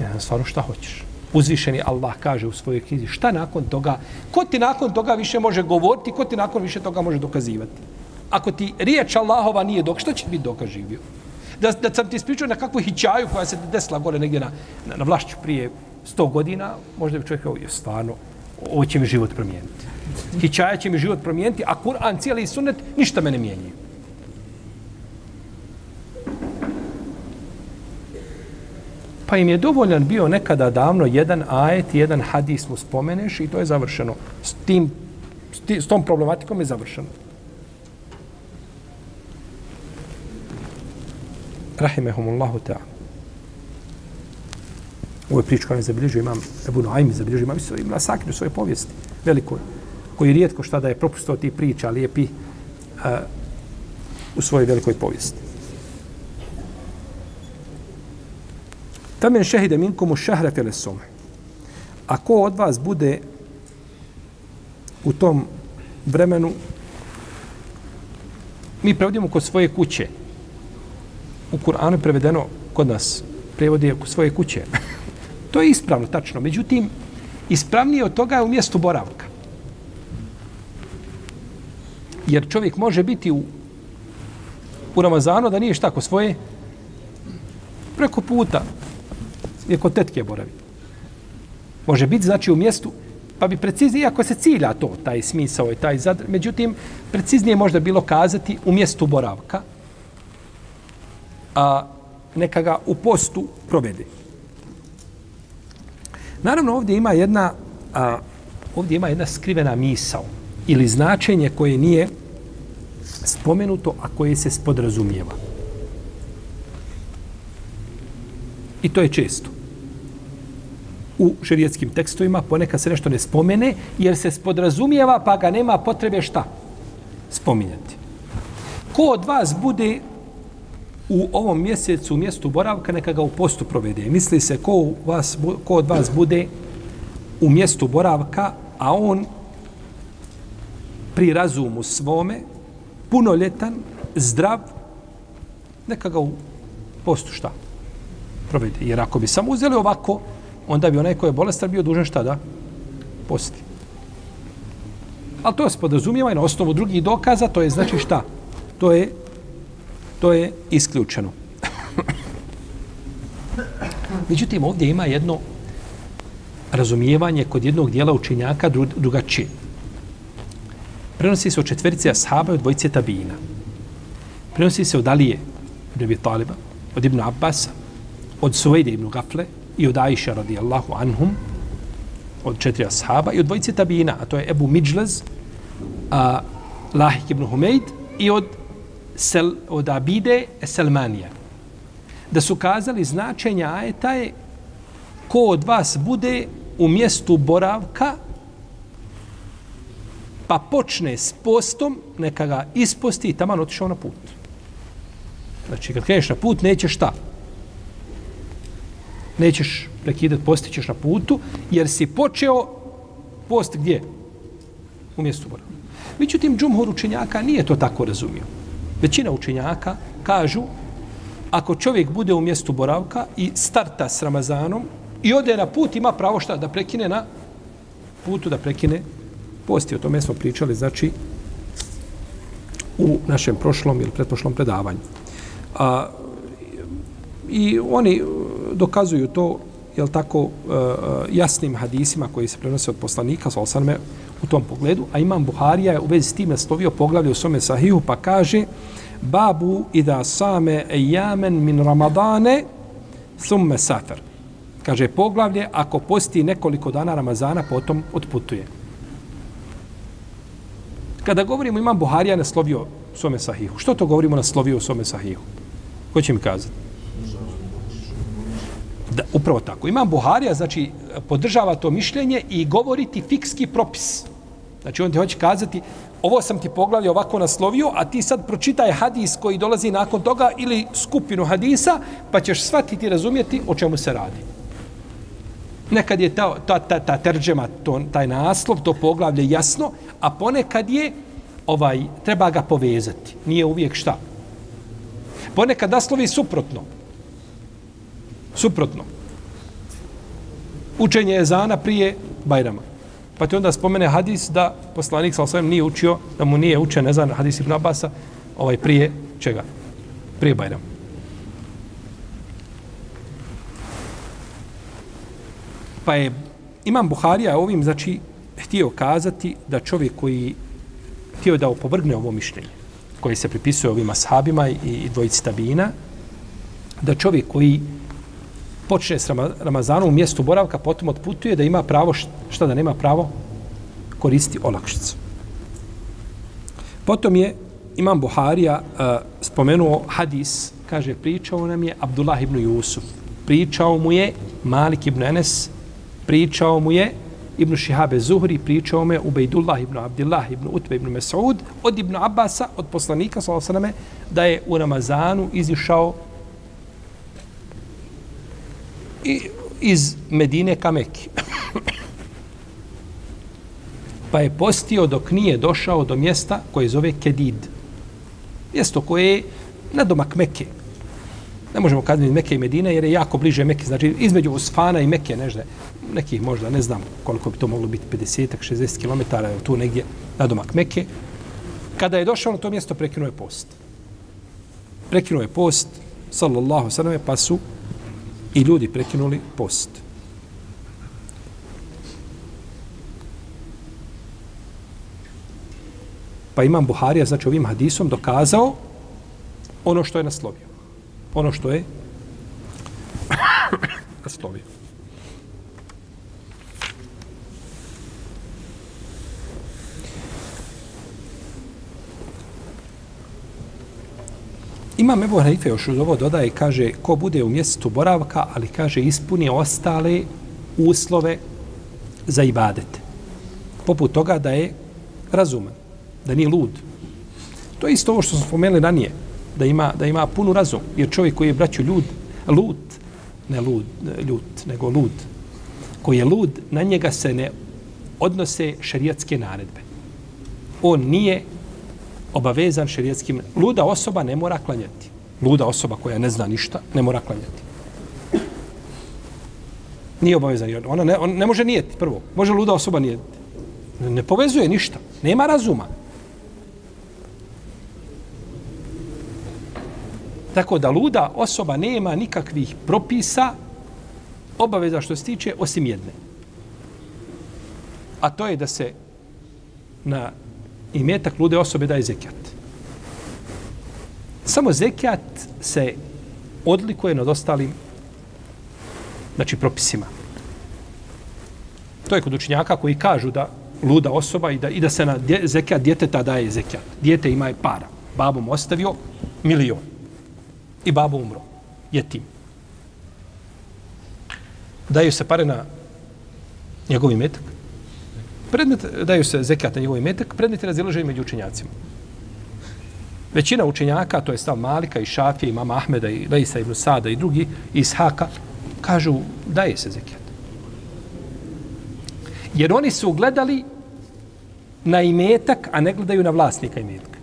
Ja, stvarno šta hoćeš? uzvišeni Allah kaže u svojoj knjizi, šta nakon toga, ko ti nakon toga više može govoriti, ko ti nakon više toga može dokazivati? Ako ti riječ Allahova nije dok, što će biti doka živio? Da, da sam ti ispričao na kakvu hićaju koja se desila gore negdje na, na, na vlašću prije 100 godina, možda bi čovjek kao, je stvarno, ovo će mi život promijeniti. Hićaja će mi život promijeniti, a Kur'an, cijeli sunet, ništa me ne mijenjaju. Pa im je dovoljan bio nekada davno jedan ajet, jedan hadis mu spomeneš i to je završeno. S, tim, s, tom problematikom je završeno. Rahimehumullahu ta'ala. Ovo je priča koja je zabilježio imam Ebu Noajmi, zabilježio imam Ibn Asakir u svojoj povijesti, velikoj, koji rijetko šta da je propustao ti priča lijepi uh, u svojoj velikoj povijesti. Tamen šehide minkomu šahre fele sume. Ako od vas bude u tom vremenu mi prevodimo kod svoje kuće. U Kur'anu je prevedeno kod nas prevodi je svoje kuće. to je ispravno, tačno. Međutim, ispravnije od toga je u mjestu boravka. Jer čovjek može biti u, u Ramazanu da nije šta kod svoje preko puta je kod tetke boravi. Može biti, znači, u mjestu, pa bi preciznije, ako se cilja to, taj smisao i taj zadr, međutim, preciznije možda bilo kazati u mjestu boravka, a neka ga u postu provede. Naravno, ovdje ima jedna, a, ovdje ima jedna skrivena misao ili značenje koje nije spomenuto, a koje se spodrazumijeva. I to je često. U šerijetskim tekstovima ponekad se nešto ne spomene, jer se spodrazumijeva pa ga nema potrebe šta spominjati. Ko od vas bude u ovom mjesecu u mjestu boravka, neka ga u postu provede. Misli se ko, vas, ko od vas bude u mjestu boravka, a on pri razumu svome, punoljetan, zdrav, neka ga u postu šta? Provede. Jer ako bi samo uzeli ovako, onda bi onaj ko je bolestan bio dužan šta da? Posti. Ali to se podrazumijeva i na osnovu drugih dokaza, to je znači šta? To je, to je isključeno. Međutim, ovdje ima jedno razumijevanje kod jednog dijela učenjaka drugačije. Prenosi se od četverice ashaba i od dvojice tabina. Prenosi se od Alije, od Ebi Taliba, od Ibn Abbasa, od Suvejde ibn Gafle i od Aisha radijallahu anhum, od četiri ashaba i od dvojice tabina, a to je Ebu Midžlez, a, Lahik ibn Humeid i od, Sel, od Abide Selmanija. Da su kazali značenja ajeta je ko od vas bude u mjestu boravka pa počne s postom, neka ga isposti i taman otišao na put. Znači, kad kreneš na put, nećeš šta? Nećeš prekidati, postićeš na putu, jer si počeo post gdje? U mjestu boravka. Međutim, džumhur učenjaka nije to tako razumio. Većina učenjaka kažu, ako čovjek bude u mjestu boravka i starta s Ramazanom i ode na put, ima pravo šta? Da prekine na putu, da prekine posti. O tome smo pričali, znači, u našem prošlom ili pretprošlom predavanju. A, I oni dokazuju to, jel tako, e, e, jasnim hadisima koji se prenose od poslanika, sa osanme, u tom pogledu, a imam Buharija je u vezi s tim naslovio poglavlje u svome sahihu, pa kaže Babu ida same ejamen min Ramadane thumme safer. Kaže poglavlje, ako posti nekoliko dana Ramazana, potom otputuje. Kada govorimo imam Buharija naslovio u svome sahihu, što to govorimo naslovio u svome sahihu? Ko će mi kazati? Da, upravo tako. Imam Buharija, znači, podržava to mišljenje i govoriti fikski propis. Znači, on ti hoće kazati, ovo sam ti poglavlje ovako naslovio, a ti sad pročitaj hadis koji dolazi nakon toga ili skupinu hadisa, pa ćeš shvatiti i razumjeti o čemu se radi. Nekad je ta, ta, ta, ta terđema, to, taj naslov, to poglavlje jasno, a ponekad je, ovaj, treba ga povezati. Nije uvijek šta. Ponekad naslovi suprotno. Suprotno. Učenje je prije Bajrama. Pa ti onda spomene hadis da poslanik sa osvijem nije učio, da mu nije učen ezan hadis Ibn Abasa, ovaj prije čega? Prije Bajrama. Pa je Imam Buharija ovim, znači, htio kazati da čovjek koji htio da opovrgne ovo mišljenje, koji se pripisuje ovima sahabima i, i dvojici tabina, da čovjek koji počne s Ramazanom u mjestu boravka, potom otputuje da ima pravo, šta da nema pravo, koristi olakšicu. Potom je Imam Buharija uh, spomenuo hadis, kaže, pričao nam je Abdullah ibn Jusuf, pričao mu je Malik ibn Enes, pričao mu je Ibn Šihabe Zuhri, pričao mu je Ubejdullah ibn Abdillah ibn Utbe ibn Mes'ud, od Ibn Abbasa, od poslanika, sallam, da je u Ramazanu izišao iz Medine ka Mekke. pa je postio dok nije došao do mjesta koje zove Kedid. Mjesto koje je na domak Mekke. Ne možemo kazati Mekke i Medine jer je jako bliže Mekke. Znači između Usfana i Mekke nežde, nekih možda, ne znam koliko bi to moglo biti, 50-60 km tu negdje na domak Mekke. Kada je došao na to mjesto, prekinuo je post. Prekinuo je post, sallallahu sallam, pa su i ljudi prekinuli post. Pa imam Buharija, znači ovim hadisom, dokazao ono što je naslovio. Ono što je (coughs) naslovio. Imam Ebu Hanife još uz ovo dodaje i kaže ko bude u mjestu boravka, ali kaže ispuni ostale uslove za ibadete. Poput toga da je razuman, da nije lud. To je isto ovo što smo spomenuli ranije, da ima, da ima punu razum. Jer čovjek koji je braću ljud, lud, ne lud, ljut, nego lud, koji je lud, na njega se ne odnose šerijatske naredbe. On nije obavezan šerijetskim. Luda osoba ne mora klanjati. Luda osoba koja ne zna ništa, ne mora klanjati. Nije obavezan. Ona ne, on ne može nijeti prvo. Može luda osoba nijeti. Ne, ne povezuje ništa. Nema razuma. Tako da luda osoba nema nikakvih propisa obaveza što se tiče osim jedne. A to je da se na i metak lude osobe daje zekijat. Samo zekijat se odlikuje nad ostalim znači propisima. To je kod učinjaka koji kažu da luda osoba i da, i da se na dje, zekijat djeteta daje zekijat. Dijete ima je para. Babom ostavio milion. I babo umro. Je tim. Daju se pare na njegov imetak. Predmet, daju se zekat na njegov imetak, predmet je razilaženje među učenjacima. Većina učenjaka, to je stav Malika i Šafije, i mama Ahmeda i Leisa ibn Sada i drugi, iz Haka, kažu daje se zekat. Jer oni su gledali na imetak, a ne gledaju na vlasnika imetka.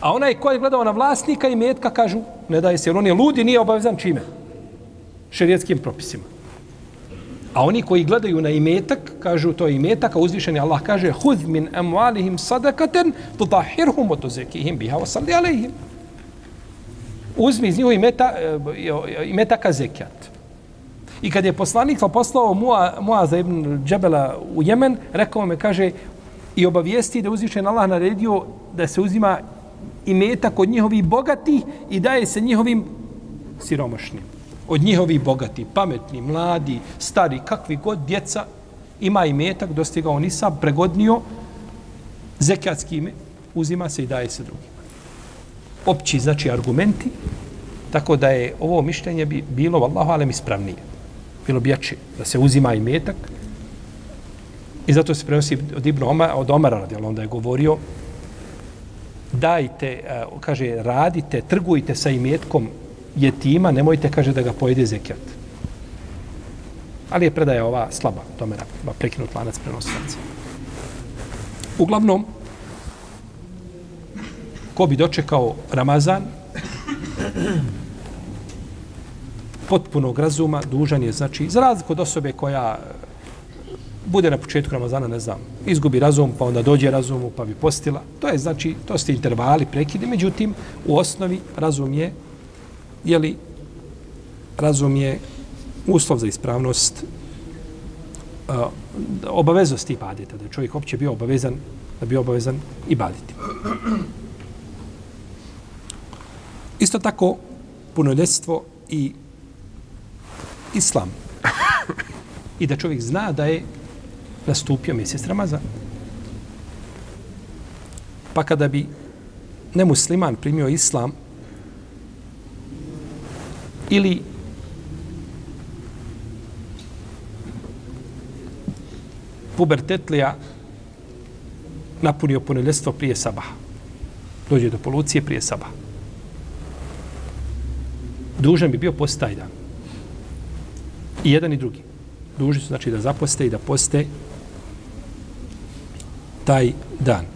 A onaj ko je gledao na vlasnika imetka, kažu, ne daje se, jer on je ludi, nije obavezan čime? Šerijetskim propisima. A oni koji gledaju na imetak, kažu to je imetak, a uzvišeni Allah kaže Hud min amwalihim sadakaten tutahirhum o tuzekihim biha wa salli alaihim. Uzmi iz njihovi imeta, eh, imetaka zekijat. I kad je poslanik pa poslao Muaza ibn Džebela u Jemen, rekao me, kaže, i obavijesti da uzvišen Allah naredio da se uzima imetak od njihovih bogatih i daje se njihovim siromašnim od njihovi bogati, pametni, mladi, stari, kakvi god djeca, ima i metak, dostigao nisam, pregodnio, zekijatski ime, uzima se i daje se drugima. Opći, znači, argumenti, tako da je ovo mišljenje bi bilo, vallahu alem, ispravnije. Bilo bi jače, da se uzima i metak, i zato se prenosi od Ibn Omara, od Omara, radijal, onda je govorio, dajte, eh, kaže, radite, trgujte sa imetkom jetima, nemojte, kaže, da ga pojede zekijat. Ali je predaja ova slaba, tome na prekinut lanac prenosilaca. Uglavnom, ko bi dočekao Ramazan, potpunog razuma, dužan je, znači, za razliku od osobe koja bude na početku Ramazana, ne znam, izgubi razum, pa onda dođe razumu, pa bi postila. To je, znači, to su intervali, prekide. Međutim, u osnovi razum je Jeli, razum je uslov za ispravnost uh, obaveznost ibadeta, da je čovjek opće bio obavezan da bi obavezan i. Isto tako, punoljestvo i islam. I da čovjek zna da je nastupio mjesec Ramazan. Pa kada bi nemusliman primio islam, ili pubertetlija napunio punoljestvo prije sabaha. Dođe do polucije prije sabaha. Dužan bi bio post taj dan. I jedan i drugi. Dužni su znači da zaposte i da poste taj dan.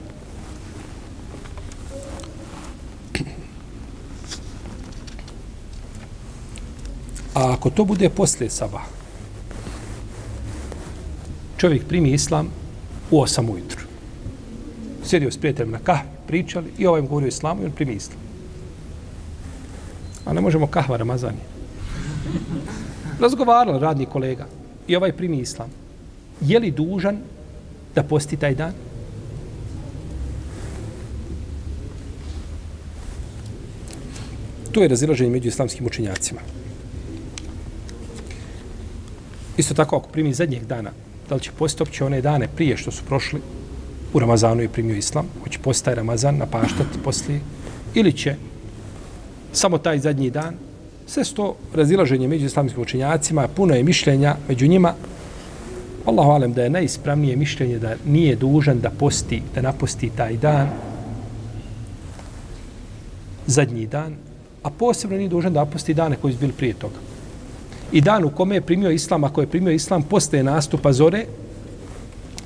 A ako to bude posle sabah, čovjek primi islam u osam ujutru. Sjedio s prijateljem na kahvi, pričali i ovaj mu govorio islamu i on primi islam. A ne možemo kahva Ramazani. Razgovarali radni kolega i ovaj primi islam. Je li dužan da posti taj dan? To je razilaženje među islamskim učenjacima. Isto tako, ako primi zadnjeg dana, da li će postati opće one dane prije što su prošli u Ramazanu i primio Islam, hoće postaj Ramazan, napaštati poslije, ili će samo taj zadnji dan. Sve sto razilaženje među islamskim učenjacima, puno je mišljenja među njima. Allahu alem da je najispravnije mišljenje da nije dužan da posti, da naposti taj dan, zadnji dan, a posebno nije dužan da naposti dane koji su bili prije toga. I dan u kome je primio islam, ako je primio islam posle nastupa zore,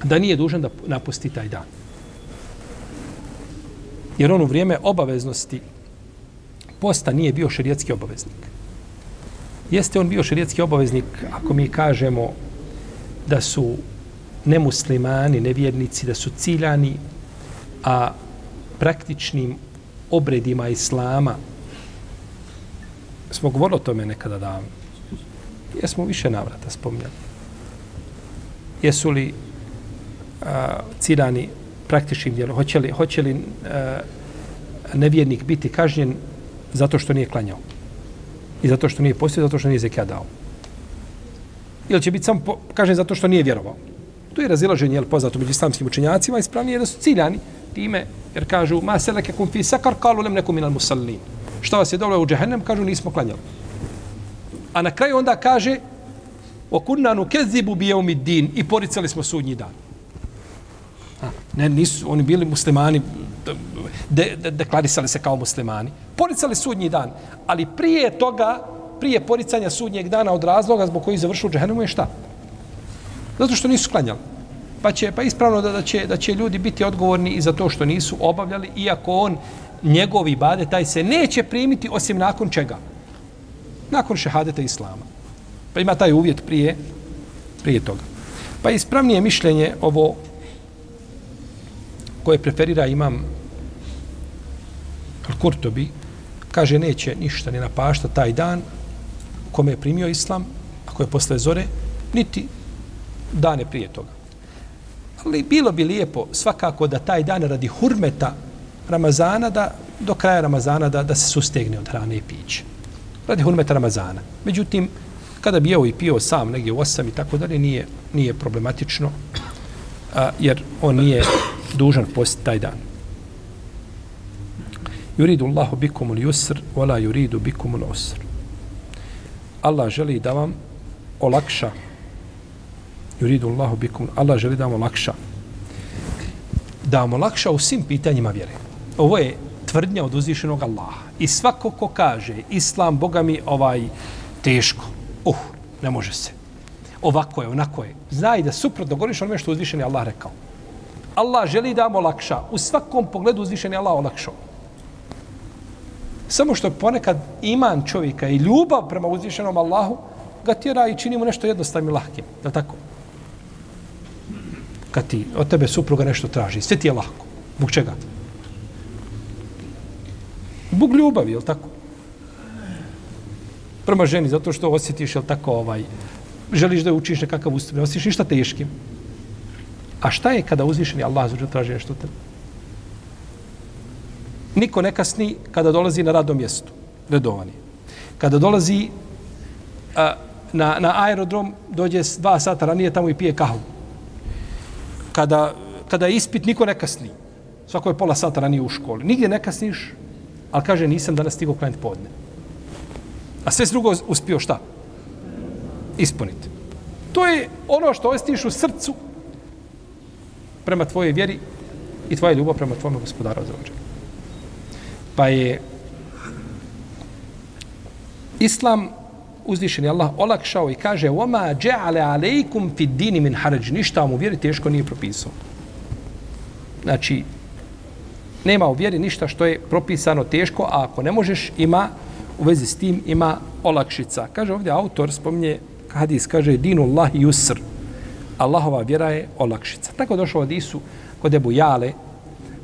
da nije dužan da napusti taj dan. Jer on u vrijeme obaveznosti posta nije bio šerijetski obaveznik. Jeste on bio šerijetski obaveznik ako mi kažemo da su nemuslimani, nevjernici, da su ciljani, a praktičnim obredima islama smo govorili o tome nekada davno. Jesmo više navrata spominjali. Jesu li a, ciljani praktičnim djelom? Hoće li, hoće li a, nevjernik biti kažnjen zato što nije klanjao? I zato što nije postio, zato što nije zekija dao? Ili će biti samo po, kažnjen zato što nije vjerovao? To je razilaženje, jel, poznato među islamskim učenjacima, ispravnije da su ciljani time, jer kažu, ma seleke kum fi sakar, kalu lem nekum minal musallin. Što vas je dovelo u džehennem, kažu, nismo klanjali. A na kraju onda kaže, o kunnanu kezibu bijeumi din i poricali smo sudnji dan. A, ne, nisu, oni bili muslimani, de, de, deklarisali se kao muslimani. Poricali sudnji dan, ali prije toga, prije poricanja sudnjeg dana od razloga zbog koji završu u džehennemu je šta? Zato što nisu klanjali. Pa će pa ispravno da, da, će, da će ljudi biti odgovorni i za to što nisu obavljali, iako on, njegovi bade, taj se neće primiti osim nakon čega? Nakon šehadeta islama. Pa ima taj uvjet prije, prije toga. Pa ispravnije mišljenje ovo koje preferira imam Al-Kurtobi, kaže neće ništa ni napašta taj dan kome je primio islam, ako je posle zore, niti dane prije toga. Ali bilo bi lijepo svakako da taj dan radi hurmeta Ramazana, da do kraja Ramazana da, da se sustegne od hrane i piće. Radi hurmeta Ramazana. Međutim, kada bi jeo i pio sam negdje u osam i tako dalje, nije, nije problematično, a, jer on nije dužan postiti taj dan. Yuridu Allahu bikumul yusr, wala yuridu usr. Allah želi da vam olakša. Yuridu Allahu bikum Allah želi da vam olakša. Da vam olakša u svim pitanjima vjere. Ovo je tvrdnja od uzvišenog Allaha. I svako ko kaže islam Boga mi ovaj teško. Uh, ne može se. Ovako je, onako je. Znaj da suprotno govoriš onome što uzvišeni Allah rekao. Allah želi da vam olakša. U svakom pogledu uzvišeni Allah olakšao. Samo što ponekad iman čovjeka i ljubav prema uzvišenom Allahu ga tjera i čini mu nešto jednostavno i lahkim. Da tako? Kad ti od tebe supruga nešto traži, sve ti je lahko. Bog čega? Bog ljubavi, je li tako? Prema ženi, zato što osjetiš, je li tako, ovaj, želiš da učiš nekakav ustup, ne osjetiš ništa teškim. A šta je kada uzvišeni Allah zađe traži nešto tebe? Niko ne kasni kada dolazi na radno mjesto, redovani. Kada dolazi a, na, na aerodrom, dođe dva sata ranije tamo i pije kahvu. Kada, kada je ispit, niko ne kasni. Svako je pola sata ranije u školi. Nigdje ne kasniš, ali kaže nisam danas stigao klanjati podne. A sve drugo uspio šta? Ispuniti. To je ono što ostiš u srcu prema tvojoj vjeri i tvoja ljubav prema tvojom gospodaru za ođe. Pa je Islam uzvišeni Allah olakšao i kaže وَمَا جَعَلَ عَلَيْكُمْ فِي الدِّينِ مِنْ حَرَجِ Ništa vam u vjeri teško nije propisao. Znači, nema u vjeri ništa što je propisano teško, a ako ne možeš, ima u vezi s tim, ima olakšica. Kaže ovdje autor, spominje hadis, kaže dinu Allah yusr. Allahova vjera je olakšica. Tako došlo od Isu kod Ebu Jale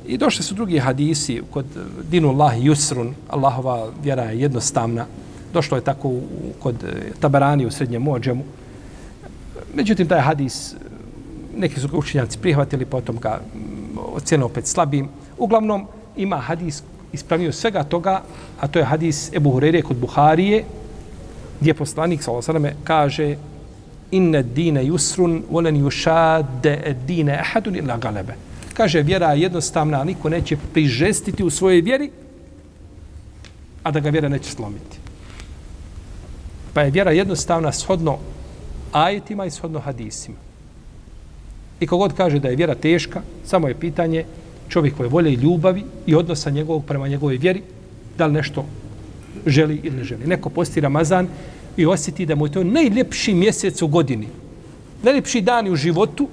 i došli su drugi hadisi kod eh, dinu Allah yusrun. Allahova vjera je jednostavna. Došlo je tako u, kod eh, Tabarani u srednjem mođemu. Međutim, taj hadis eh, neki su učinjaci prihvatili, potom ga mm, ocjeno opet slabim. Uglavnom, ima hadis ispravio svega toga, a to je hadis Ebu Hurere kod Buharije, gdje poslanik, s.a.v. kaže inne dine yusrun, volen yushade dine ahadun ila galebe. Kaže, vjera je jednostavna, niko neće prižestiti u svojoj vjeri, a da ga vjera neće slomiti. Pa je vjera jednostavna shodno ajetima i shodno hadisima. I kogod kaže da je vjera teška, samo je pitanje čovjekove volje i ljubavi i odnosa njegovog prema njegovoj vjeri, da li nešto želi ili ne želi. Neko posti Ramazan i osjeti da mu je to najljepši mjesec u godini. Najljepši dan u životu,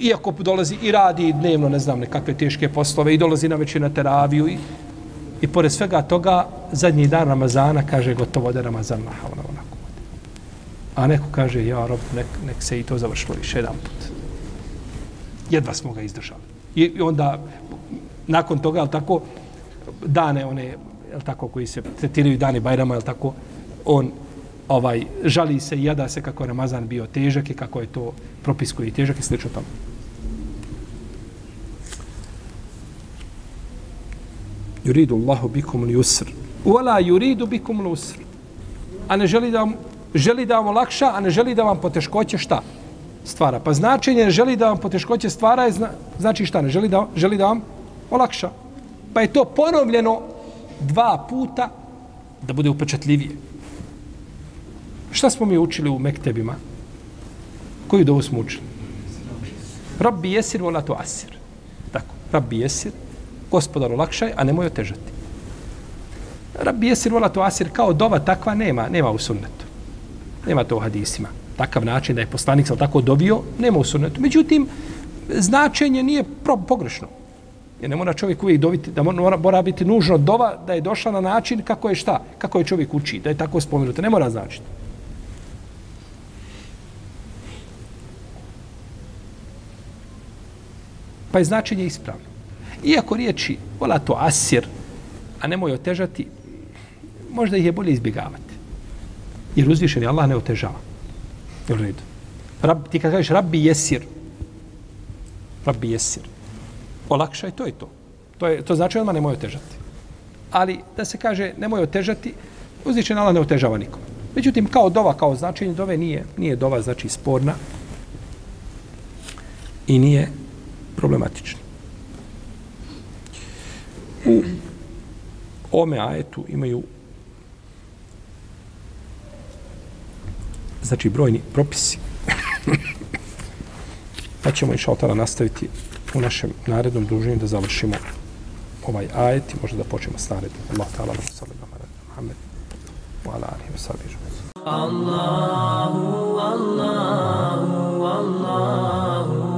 iako dolazi i radi dnevno, ne znam, nekakve teške poslove i dolazi na večer na teraviju i, i pored svega toga, zadnji dan Ramazana kaže gotovo da Ramazan mahao na onako. A neko kaže, ja, rob, nek, nek se i to završilo više jedan put. Jedva smo ga izdržali. I, onda, nakon toga, ali tako, dane one, jel tako, koji se tretiraju dani Bajrama, jel tako, on ovaj žali se i jada se kako je Ramazan bio težak i kako je to propis koji je težak i slično tamo. Yuridu Allahu bikum al-yusr. Wala yuridu bikum al-usr. A ne želi da vam želi da vam olakša, a ne želi da vam poteškoće šta? Stvara. Pa značenje ne želi da vam poteškoće stvara je zna, znači šta? Ne želi da, želi da vam olakša. Pa je to ponovljeno dva puta da bude upečatljivije. Šta smo mi učili u mektebima? Koju dovu smo učili? Rabbi jesir vola to asir. Tako, rabbi jesir, gospodar olakšaj, a nemoj otežati. Rabbi jesir vola to asir, kao dova takva nema, nema u sunnetu. Nema to u hadisima. Takav način da je poslanik sam tako dovio, nema u sunnetu. Međutim, značenje nije pro, pogrešno. Jer ne mora čovjek uvijek doviti, da mora, mora biti nužno dova da je došla na način kako je šta, kako je čovjek uči, da je tako spomenuto. Ne mora značiti. Pa je značenje ispravno. Iako riječi, vola to asir, a nemoj otežati, možda ih je bolje izbjegavati. Jer uzvišen je Allah ne otežava. Jel u redu. Rab, ti kad kažeš rabbi jesir, rabbi jesir, olakšaj, to je to. To, je, to znači odmah nemoj otežati. Ali da se kaže nemoj otežati, uzvišen Allah ne otežava nikom. Međutim, kao dova, kao značenje dove nije, nije dova znači sporna i nije problematična. U ome ajetu imaju znači brojni propisi. pa ćemo i šaltara nastaviti u našem narednom druženju da završimo ovaj ajet i možda da počnemo s narednim. Allah ta'ala wa sallam ala Muhammed wa ala alihi wa sallam. Allahu, Allahu, Allahu,